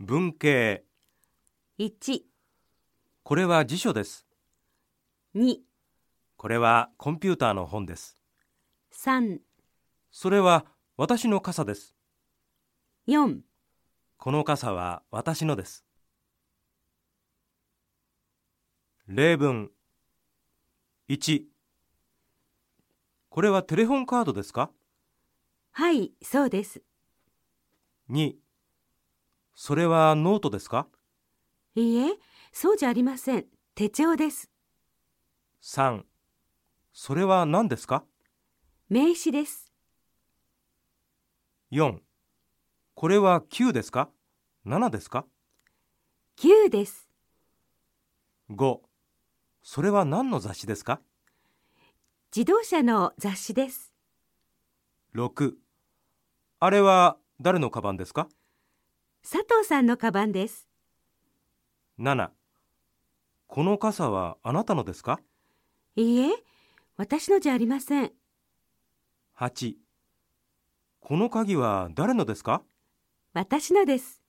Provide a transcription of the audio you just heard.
文系。1、これは辞書です。2、これはコンピューターの本です。3、それは私の傘です。4この傘は私のです。例文。1これはテレホンカードですか？はい、そうです。2それはノートですか？いいえ、そうじゃありません。手帳です。3それは何ですか？名刺です。4これは9ですか？7ですか？9です。5それは何の雑誌ですか？自動車の雑誌です。6あれは誰のカバンですか？佐藤さんのカバンです。7この傘はあなたのですか？いいえ、私のじゃありません。8この鍵は誰のですか？私のです。